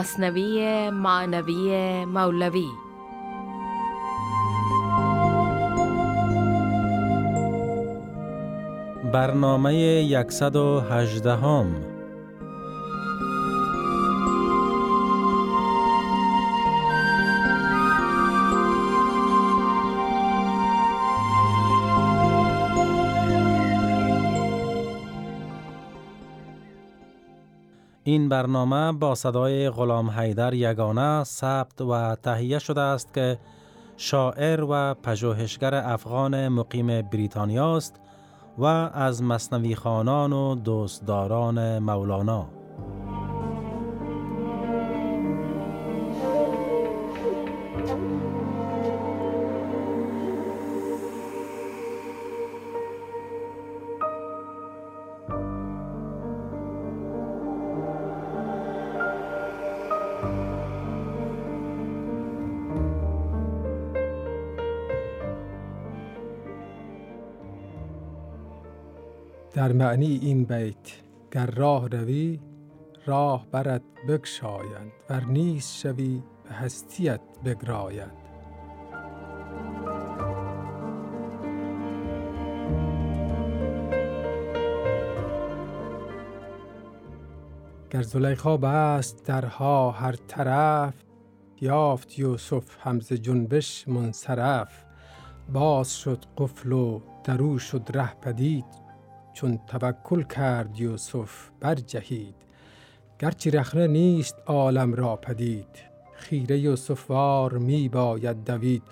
مصنوی معنوی مولوی. برنامه 118 هم این برنامه با صدای غلام حیدر یگانه ثبت و تهیه شده است که شاعر و پژوهشگر افغان مقیم بریتانیا است و از مصنوی خانان و دوستداران مولانا. معنی این بیت گر راه روی راه برد بگشایند ور نیست شوی به هستیت بگرایند. گر زلیخا بست درها هر طرف یافت یوسف همز جنبش منصرف. باز شد قفل و درو شد ره پدید چون توکل کرد یوسف برجهید. گرچه رخنه نیست عالم را پدید. خیره یوسف وار می باید دوید.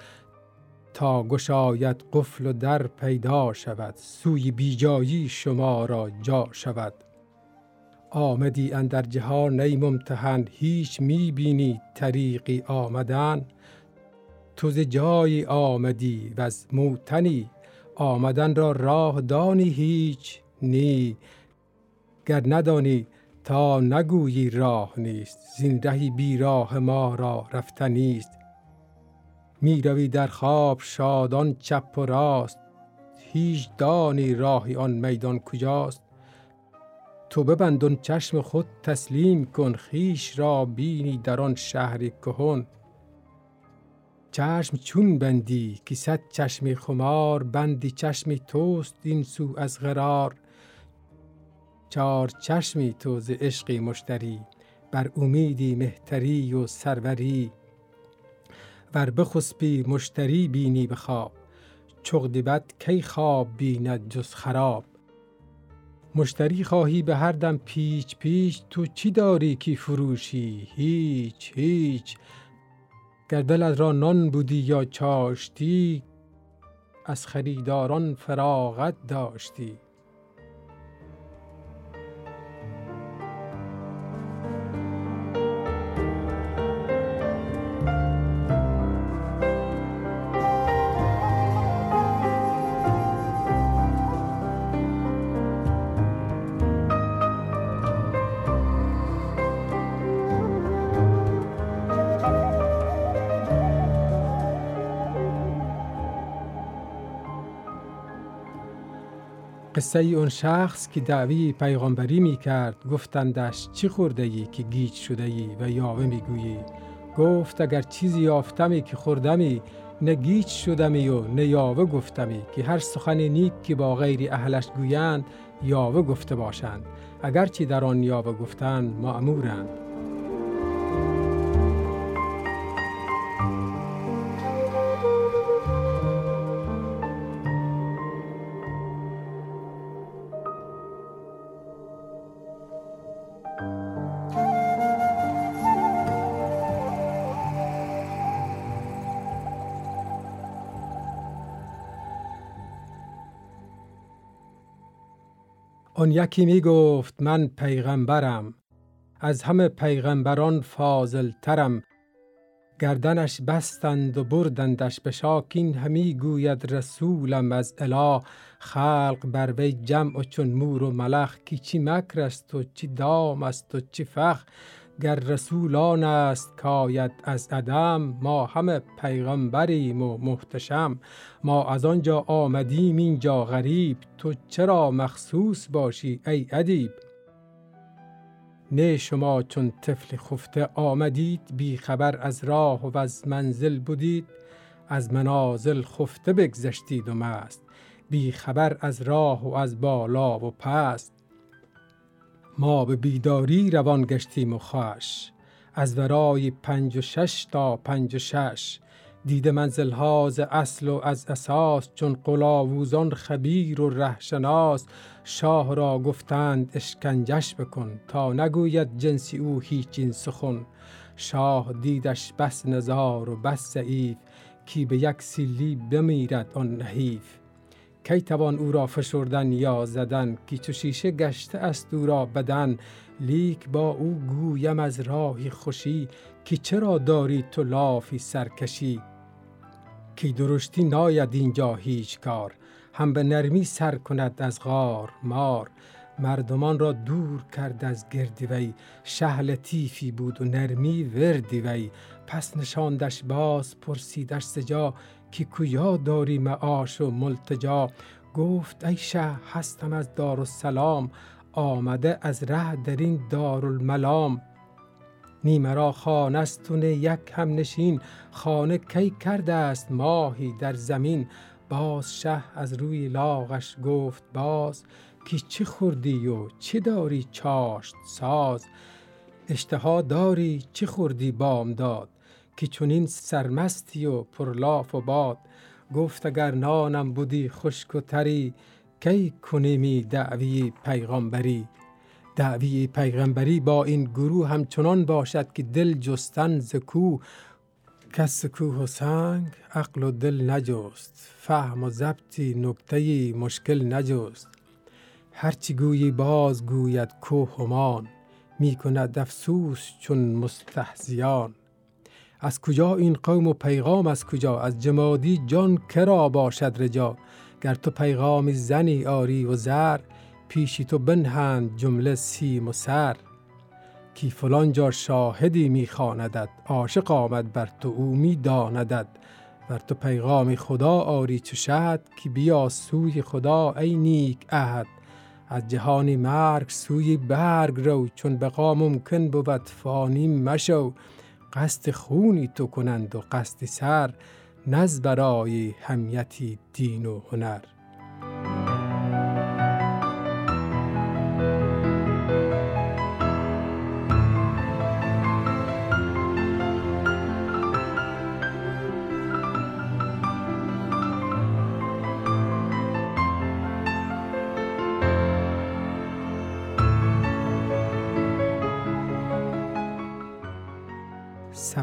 تا گشاید قفل و در پیدا شود. سوی بیجایی شما را جا شود. آمدی اندر جهان ای ممتحن. هیچ می بینی طریقی آمدن. تو ز جایی آمدی و از موتنی آمدن را راه دانی هیچ نی گر ندانی تا نگویی راه نیست. زین رهی بی راه ما را رفتنیست می روی در خواب شادان چپ و راست. هیچ دانی راهی آن میدان کجاست. تو ببندون چشم خود تسلیم کن خیش را بینی در آن شهر کهن. چشم چون بندی که صد چشمی خمار بندی چشمی توست این سو از غرار چار چشمی تو ز عشقی مشتری بر امیدی مهتری و سروری. ور بخسبی مشتری بینی به خواب چغدی بد کی خواب بیند جز خراب. مشتری خواهی به هر دم پیچ پیچ تو چی داری کی فروشی؟ هیچ هیچ. گر دلت را نان بودی یا چاشتی از خریداران فراغت داشتی. قصه اون شخص که دعوی پیغمبری می کرد گفتندش چی خورده ای که گیج شده ای و یاوه می گویی گفت اگر چیزی یافتمی که خوردمی نه گیج شدمی و نه یاوه گفتمی که هر سخن نیک که با غیر اهلش گویند یاوه گفته باشند. اگرچه در آن یاوه گفتن معمورند آن یکی می گفت من پیغمبرم. از همه پیغمبران فاضل ترم گردنش بستند و بردندش به شاکین همی گوید رسولم از اله. خلق بر وی جمع و چون مور و ملخ. کی چی مکر است و چی دام است و چی فخ گر رسولان است کاید از عدم ما همه پیغمبریم و محتشم. ما از آنجا آمدیم اینجا غریب. تو چرا مخصوص باشی ای ادیب؟ نه شما چون طفل خفته آمدید بی خبر از راه و از منزل بودید از منازل خفته بگذشتید و مست. بی خبر از راه و از بالا و پست. ما به بیداری روان گشتیم و خوش. از ورای پنج و شش تا پنج و شش. دیده منزل ز اصل و از اساس چون قلاووزان خبیر و رهشناس. شاه را گفتند اشکنجش بکن تا نگوید جنسی او هیچ این سخن. شاه دیدش بس نزار و بس ضعیف کی به یک سیلی بمیرد آن نحیف. کی توان او را فشردن یا زدن؟ کی چو شیشه گشته است او را بدن؟ لیک با او گویم از راهی خوشی کی چرا داری تو لافی سرکشی؟ کی درشتی ناید اینجا هیچ کار هم به نرمی سر کند از غار مار. مردمان را دور کرد از گردی وی شه لطیفی بود و نرمی وردی وی. پس نشاندش باز پرسیدش سجا که کجا داری معاش و ملتجا؟ گفت ای شه هستم از دارالسلام آمده از ره در این دارالملام. نی مرا خانستون یک هم نشین. خانه کی کرده است ماهی در زمین؟ باز شه از روی لاغش گفت باز که چه خوردی و چه داری چاشت ساز؟ اشتها داری چه خوردی بامداد؟ که چونین سرمستی و پرلاف و باد گفت اگر نانم بودی خشک و تری کی کنیمی دعوی پیغامبری دعوی پیغمبری با این گروه همچنان باشد که دل جستن زکو کس کوه و سنگ عقل و دل نجست فهم و ضبطی نکته مشکل نجست. هرچی گویی باز گوید کوه همان می کند افسوس چون مستهزیان. از کجا این قوم و پیغام از کجا؟ از جمادی جان کرا باشد رجا؟ گر تو پیغام زنی آری و زر پیشی تو بنهند جمله سیم و سر. کی فلان جا شاهدی میخواندد عاشق آمد بر تو او می داندد بر تو پیغام خدا آری چو شهد که بیا سوی خدا ای نیک عهد از جهانی مرگ سوی برگ رو چون بقا ممکن بود فانی مشو. قصد خونی تو کنند و قصد سر نز برای همیتی دین و هنر.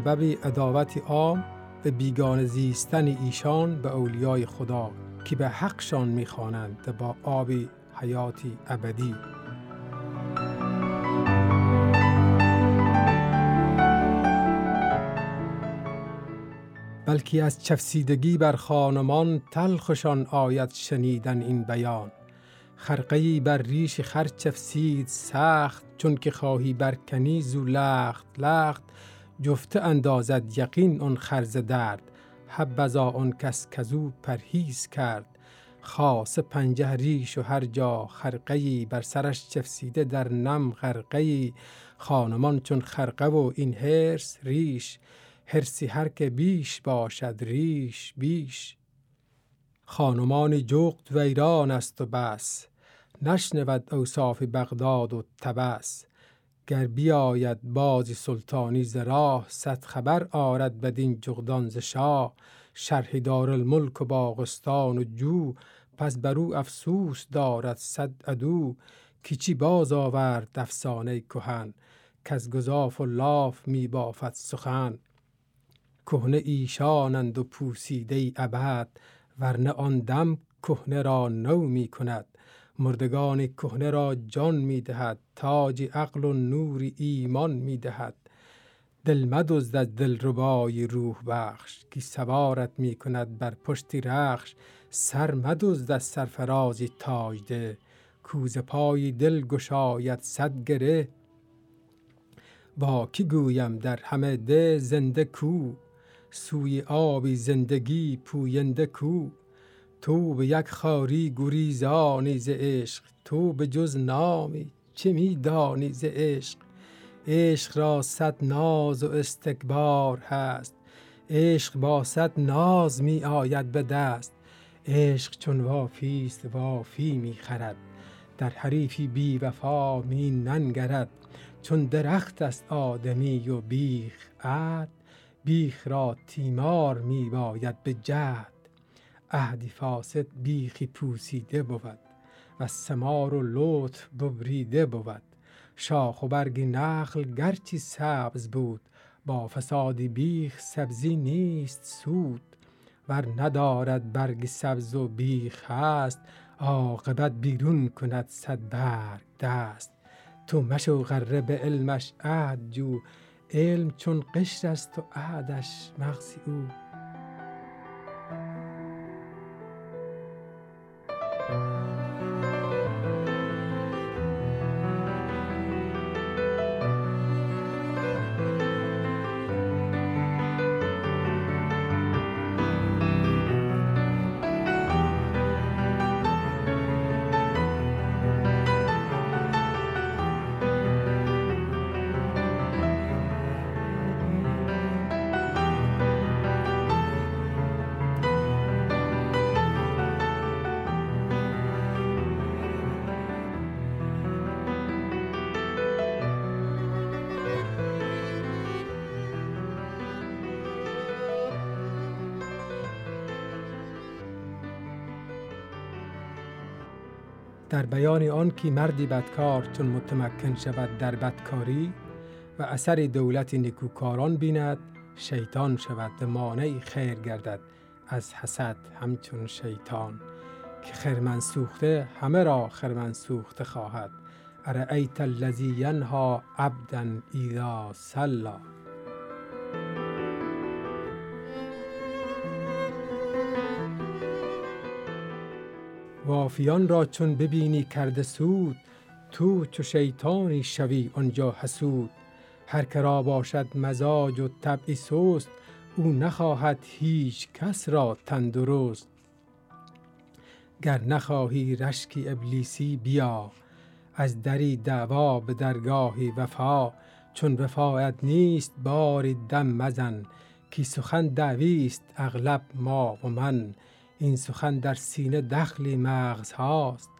سبب عداوت عام به بیگان زیستن ایشان به اولیای خدا که به حقشان می‌خوانند با آب حیاتی ابدی. بلکه از چفسیدگی بر خانمان تلخشان آید شنیدن این بیان. خرقهی بر ریش خر چفسید سخت چون که خواهی برکنی زو لخت لخت جفته اندازد یقین آن خرز درد حبذا آن کس کزو پرهیز کرد. خاص پنجه ریش و هر جا خرقهی بر سرش چفسیده در نم غرقهی خانمان چون خرقه و این هرس ریش هرسی هر که بیش باشد ریش بیش. خانمان جغد ویران است و بس نشنود اوصاف بغداد و تبس. گر بیاید بازی سلطانی ز راه صد خبر آرد بدین جغدان ز شاه. شرح دارالملک و باغستان و جو پس بر او افسوس دارد صد عدو. که چی باز آورد افسانه کهن کز گزاف و لاف می بافد سخن. کهنه ایشانند و پوسیده ابد ورنه آن دم کهنه را نو می کند. مردگان کهنه را جان می دهد تاج عقل و نور ایمان می دهد. دل مدزد از دلربای روح بخش که سوارت می کند بر پشتی رخش. سر مدزد از سرفرازی تاجده کوز پای دل گشاید صد گره. با کی گویم در همه ده زنده کو؟ سوی آبی زندگی پوینده کو؟ تو به یک خاری گریزانی ز عشق تو به جز نامی چه می دانی ز عشق؟ عشق را صد ناز و استکبار هست عشق با صد ناز می آید به دست. عشق چون وافیست وافی می خرد در حریفی بی وفا می ننگرد. چون درخت است آدمی و بیخ عد بیخ را تیمار می باید به جهد. عهدی فاسد بیخی پوسیده بود و سمار و لطف ببریده بود. شاخ و برگ نخل گرچی سبز بود با فساد بیخ سبزی نیست سود. ور ندارد برگ سبز و بیخ هست عاقبت بیرون کند صد برگ دست. تو مشو غره به علمش عهد جو علم چون قشر است و عهدش مغزی او. در بیان آن که مردی بدکار چون متمکن شود در بدکاری و اثر دولت نیکوکاران بیند شیطان شود به مانع خیر گردد از حسد همچون شیطان. که خرمن سوخته همه را خرمن سوخته خواهد. ارأیت الذی ینها عبدا اذا صلی. وافیان را چون ببینی کرده سود تو چو شیطانی شوی آنجا حسود. هر که را باشد مزاج و طبعی سست او نخواهد هیچ کس را تندرست. گر نخواهی رشکی ابلیسی بیا از دری دعوا به درگاهی وفا. چون وفایت نیست باری دم مزن کی سخن دعویست اغلب ما و من. این سخن در سینه دخلی مغز هاست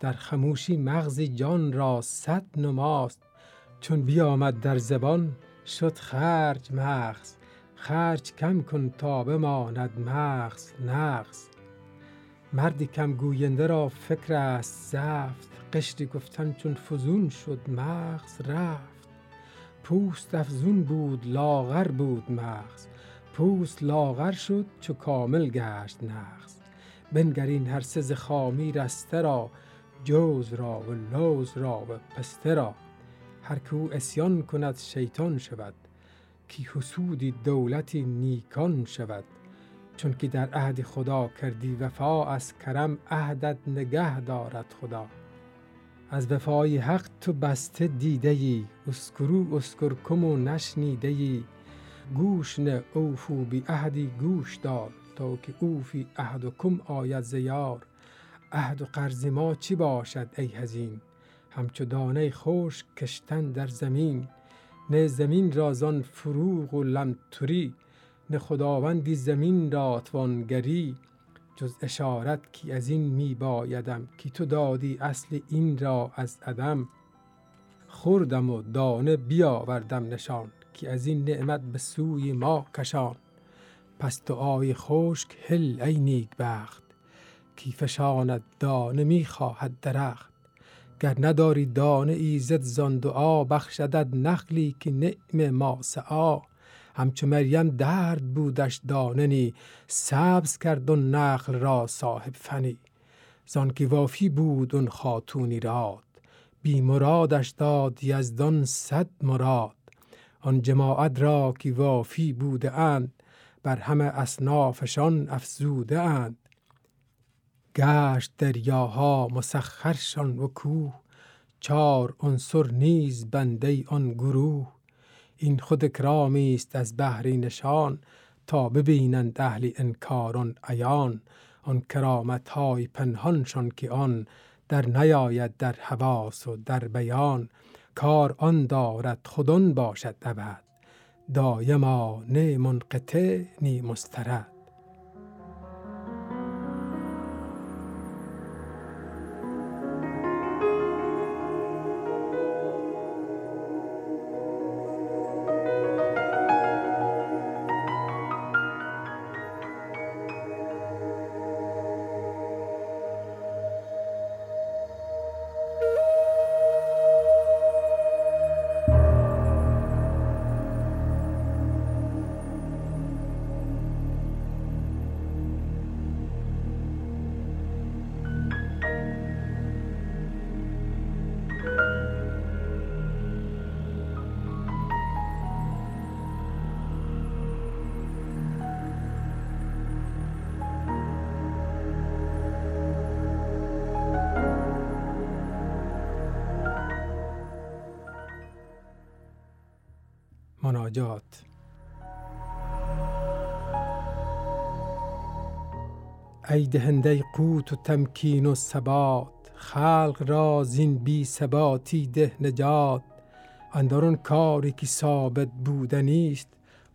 در خموشی مغز جان را صد نماست. چون بیامد در زبان شد خرج مغز خرج کم کن تا بماند مغز نغز. مردی کم گوینده را فکر است زفت قشری گفتن چون فزون شد مغز رفت. پوست افزون بود لاغر بود مغز پوست لاغر شد چو کامل گشت نغز بنگر این هر سه ز خامی رسته را جوز را و لوز را و پسته را. هر که او عصیان کند شیطان شود که حسود دولت نیکان شود. چون که در عهد خدا کردی وفا از کرم عهدت نگه دارد خدا. از وفای حق تو بسته دیده اذکروا اذکرکم و نشنیده ای گوش نه اوفو بی عهدی گوش دار تا که اوفی عهدکم آید ز یار. عهد و قرض ما چی باشد ای حزین؟ همچو دانه خشک کشتن در زمین. نه زمین را زان فروغ و لمتری نه خداوندی زمین را توانگری. جز اشارت کی از این می بایدم کی تو دادی اصل این را از عدم. خوردم و دانه بیاوردم نشان کی از این نعمت به سوی ما کشان پس دعای خشک هل ای نیکبخت. کی فشاند دانه می خواهد درخت. گر نداری دانه ایزد زان دعا بخشدت نخلی که نعم ما سعا. همچو مریم درد بودش دانه نی سبز کرد آن نخل را صاحب فنی. زانکه وافی بود آن خاتونی راد بی مرادش داد یزدان صد مراد. آن جماعت را که وافی بوده اند بر همه اصنافشان افزوده اند. گشت دریاها مسخرشان و کوه چار عنصر نیز بنده آن گروه. این خود اکرامی است از بهر نشان تا ببینند اهل انکار آن عیان. آن کرامت های پنهانشان که آن در نیاید در حواس و در بیان. کار آن دارد خودون باشد ابد دایما نه منقطع نی مسترد. مناجات ای دهنده قوت و تمکین و ثبات خلق را زین بی ثباتی ده نجات. اندرون کاری که ثابت بودنیست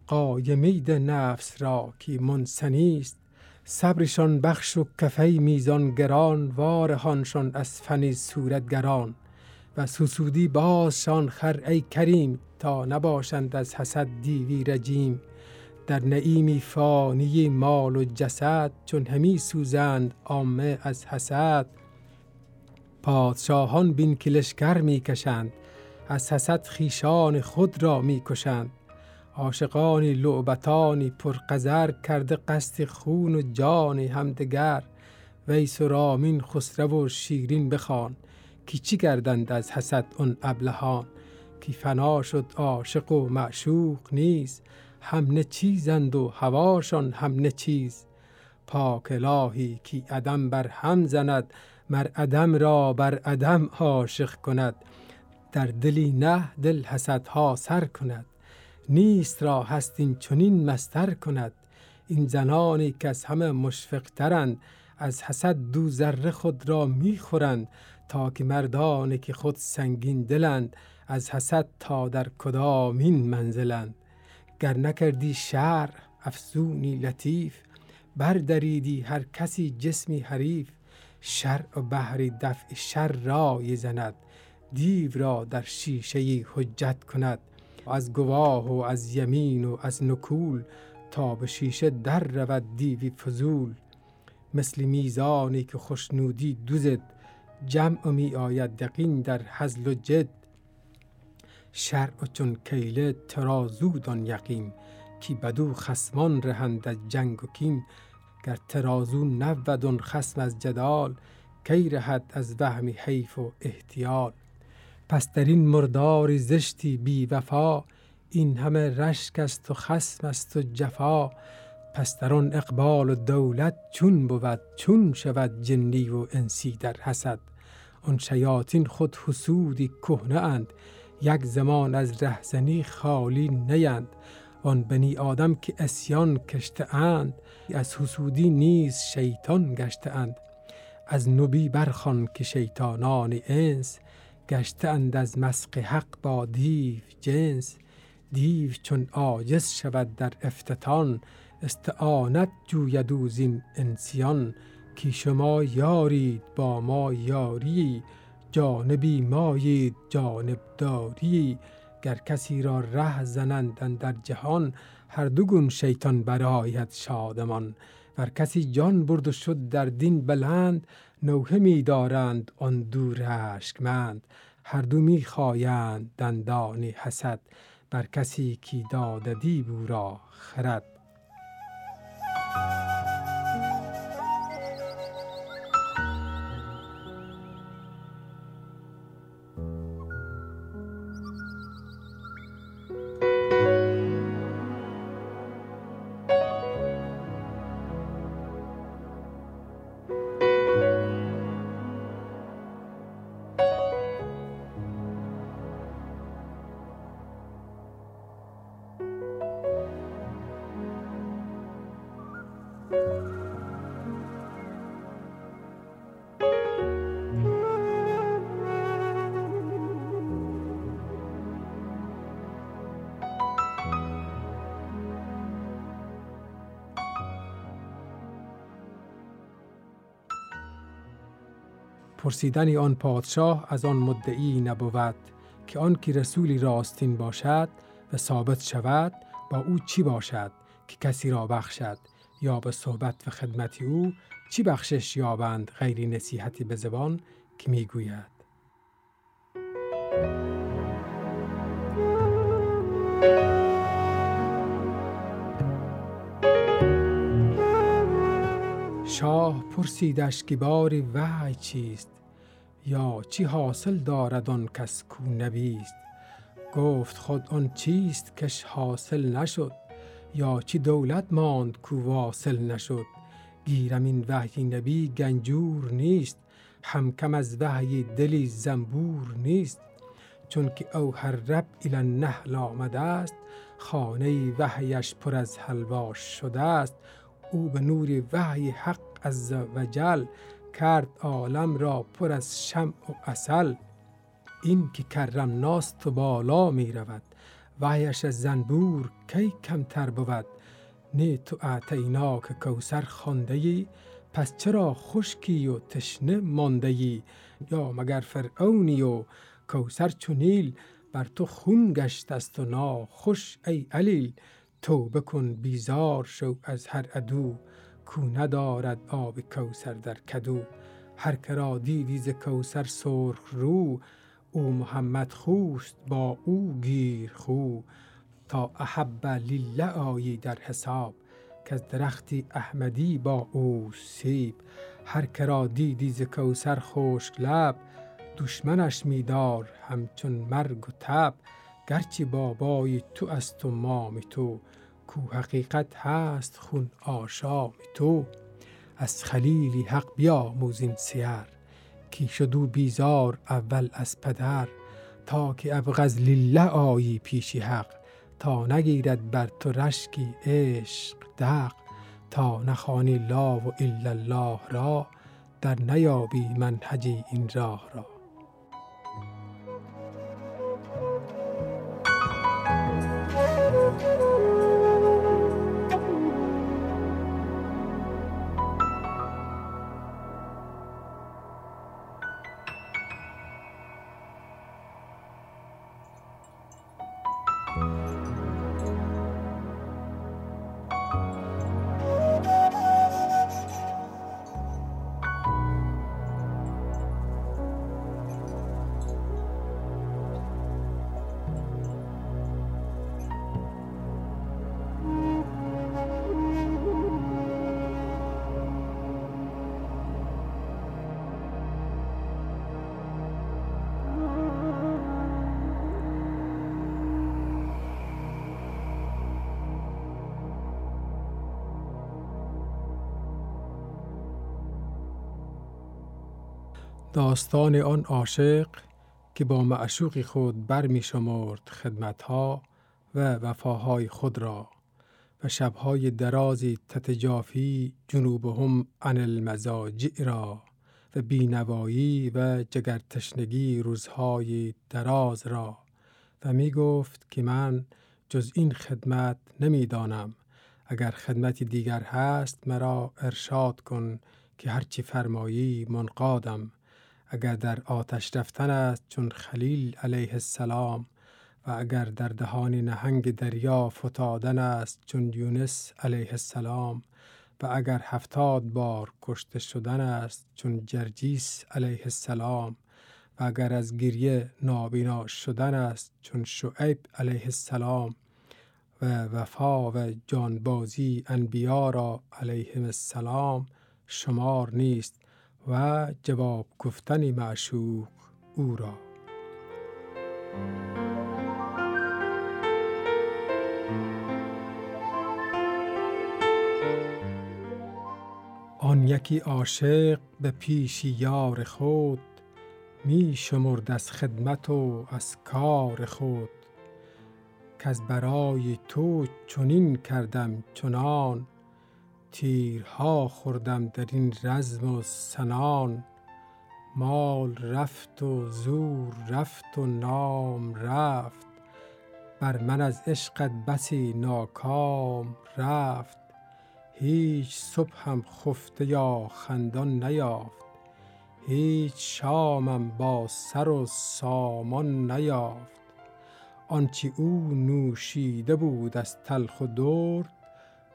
قایمی ده نفس را که منسنیست صبرشان بخش و کفی میزان گران وارهانشان از فنی صورتگران. و سسودی بازشان خر ای کریم تا نباشند از حسد دیوی رجیم. در نعیمی فانی مال و جسد چون همی سوزند عامه از حسد. پادشاهان بین که لشکر می کشند از حسد خیشان خود را می کشند. عاشقانی لعبتانی پرقذر کرده قصد خون و جان همدگر. ویس و رامین خسرو و شیرین بخوان که چی گردند از حسد اون ابلهان؟ که فنا شد عاشق و معشوق نیست هم نه چیزند و هواشان هم نه چیز. پاک الهی که عدم بر هم زند مر عدم را بر عدم عاشق کند. در دلی نه دل حسدها سر کند. نیست را هست این چنین مستر کند. این زنانی که از همه مشفقترند از حسد دو ذره خود را می‌خورند. تا که مردانی که خود سنگین دلند از حسد تا در کدامین منزلند؟ گر نکردی شر افزونی لطیف بردریدی هر کسی جسمی حریف شر و بهر دفع شر رای زند دیو را در شیشه حجت کند. از گواه و از یمین و از نکول تا به شیشه در رود دیوی فضول. مثل میزانی که خوشنودی دوزد جمع می آید دقین در حزل و جد. شرع چون کیله ترازو دان یقین کی بدو خسمان رهند از جنگ و کین. گر ترازو نبود خسم از جدال کی رهد از وهم حیف و احتیال؟ پس در این مردار زشتی بی وفا این همه رشک است و خسم است و جفا. پس در آن اقبال و دولت چون بود چون شود جنی و انسی در حسد. آن شیاطین خود حسودی کهنه اند یک زمان از رهزنی خالی نیند. آن بنی آدم که اسیان کشته اند از حسودی نیز شیطان گشته اند. از نبی برخان که شیطانان انس گشته اند از مسق حق با دیو جنس. دیو چون عاجز شود در افتتان استعانت جوید او زین انسیان. که شما یارید با ما یاری جانبی مایید جانب داری گر کسی را ره زنند در جهان هر دو گون شیطان برآید شادمان. ور کسی جان برد و شد در دین بلند نوحه می دارند آن دو رشکمند هر دو می خایند دندان حسد بر کسی کی داده دی بو را خرد. پرسیدن آن پادشاه از آن مدعی نبود که آن که رسولی راستین باشد و ثابت شود با او چی باشد که کسی را بخشد یا به صحبت و خدمت او چی بخشش یابند غیر نصیحتی به زبان که می‌گوید. شاه پرسیدش که باری وحی چیست؟ یا چی حاصل دارد آن کس کو نبیست؟ گفت خود آن چیست کش حاصل نشد یا چی دولت ماند کو واصل نشد؟ گیرم این وحی نبی گنجور نیست هم کم از وحی دلی زنبور نیست. چون که او هر رب الى النحل آمده است خانه وحیش پر از حلوا شده است او به نور وحی حق عز وجل کرد عالم را پر از شمع و اصل این که کرم ناست و بالا می رود. وحیش از زنبور کی کمتر بود؟ نه تو اعتینا که کوسر خانده پس چرا خشکی و تشنه مانده یا مگر فرعونی و کوسر چو نیل بر تو خون گشت است و ناخوش ای علیل. توبه کن بیزار شو از هر عدو. کو ندارد آب کوسر در کدو. هر کرا دیدی ز کوسر سرخ رو او محمد خوست با او گیر خو. تا احب لله آیی در حساب که از درختی احمدی با او سیب. هر کرا دیدی ز کوسر خشک لب دشمنش میدار همچون مرگ و تب. گرچه بابای تو است و مام تو کو حقیقت هست خون آشام تو. از خلیلی حق بیاموز این سیر کی شدو بیزار اول از پدر. تا که ابغز لله آیی پیشی حق. تا نگیرد بر تو رشکی عشق دق. تا نخوانی لا و الا الله را. در نیابی منهجی این راه را. داستان آن عاشق که با معشوقی خود بر می شمرد خدمتها و وفاهای خود را و شبهای درازی تتجافی جنوبهم عن المزاجع را و بینوایی و جگر تشنگی روزهای دراز را و می گفت که من جز این خدمت نمی دانم. اگر خدمتی دیگر هست مرا ارشاد کن که هرچی فرمایی منقادم. اگر در آتش رفتن است چون خلیل علیه السلام و اگر در دهان نهنگ دریا فتادن است چون یونس علیه السلام و اگر هفتاد بار کشته شدن است چون جرجیس علیه السلام و اگر از گریه نابینا شدن است چون شعیب علیه السلام و وفا و جانبازی انبیا را علیهم السلام شمار نیست و جواب گفتن معشوق او را. آن یکی عاشق به پیش یار خود می شمرد از خدمت و از کار خود. کز برای تو چنین کردم چنان تیرها خوردم در این رزم و سنان مال رفت و زور رفت و نام رفت بر من از عشقت بسی ناکام رفت. هیچ صبحم خفته یا خندان نیافت هیچ شامم با سر و سامان نیافت. آنچه او نوشیده بود از تلخ و درد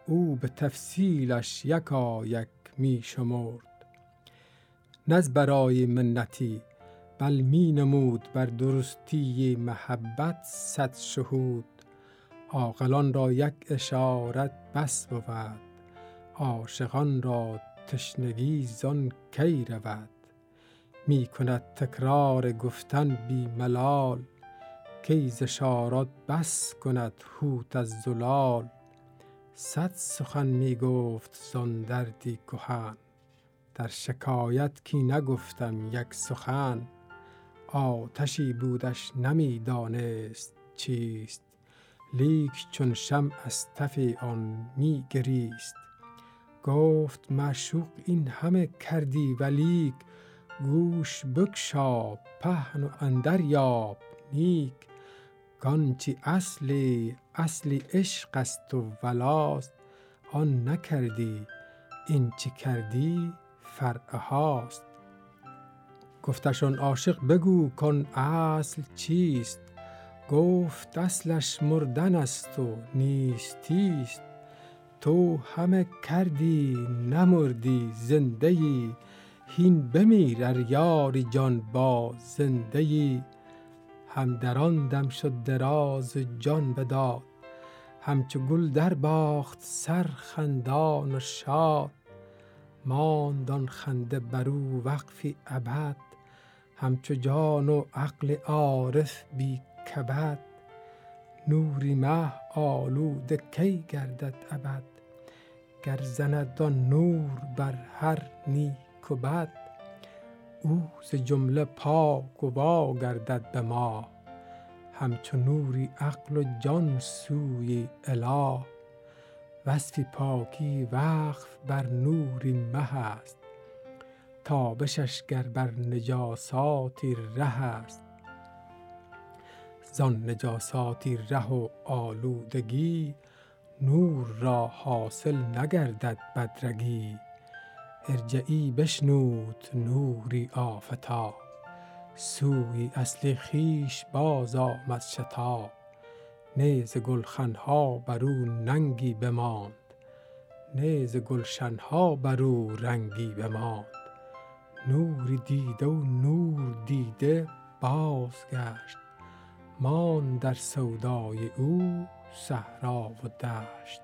او به تفصیلش یکا یک می شمرد نز برای منتی بل می نمود بر درستی محبت صد شهود. عاقلان را یک اشارت بس بود عاشقان را تشنگی زان کی رود. می کند تکرار گفتن بی ملال کی ز بس کند هوت از زلال. صد سخن می گفت زان دردی کهن. در شکایت کی نگفتم یک سخن. آتشی بودش نمی دانست چیست. لیک چون شمع از تف آن می گریست. گفت معشوق این همه کردی ولیک. گوش بگشا پهن و اندر یاب نیک. کانچه اصلی اصلی عشق است و ولاست. آن نکردی این چه کردی فرعهاست گفتش آن عاشق بگو کان اصل چیست. گفت اصلش مردن است و نیستیست. تو همه کردی نمردی زنده ای هین بمیر ار یاری جان با زنده ای هم در آن دم شد دراز جان بداد. همچو گل در باخت سر خندان و شاد. ماند آن خنده بر او وقفی ابد همچو جان و عقل عارف بی کبد. نوری مه آلوده کی گردد ابد؟ گر زند آن نور بر هر نیک و بد. او ز جمله پاک و وا گردد به ما. همچو نوری عقل و جان سوی اله. وصف پاکی وقف بر نوری مه است. تابشش گر بر نجاساتی ره است. زان نجاساتی ره و آلودگی نور را حاصل نگردد بدرگی. ارجعی بشنود نوری آفتا سوی اصل خویش باز آمد شتا نی ز گلخن ها بر او ننگی بماند نی ز گلشن ها بر او رنگی بماند. نوری دیده و نور دیده بازگشت ماند در سودای او صحرا و دشت.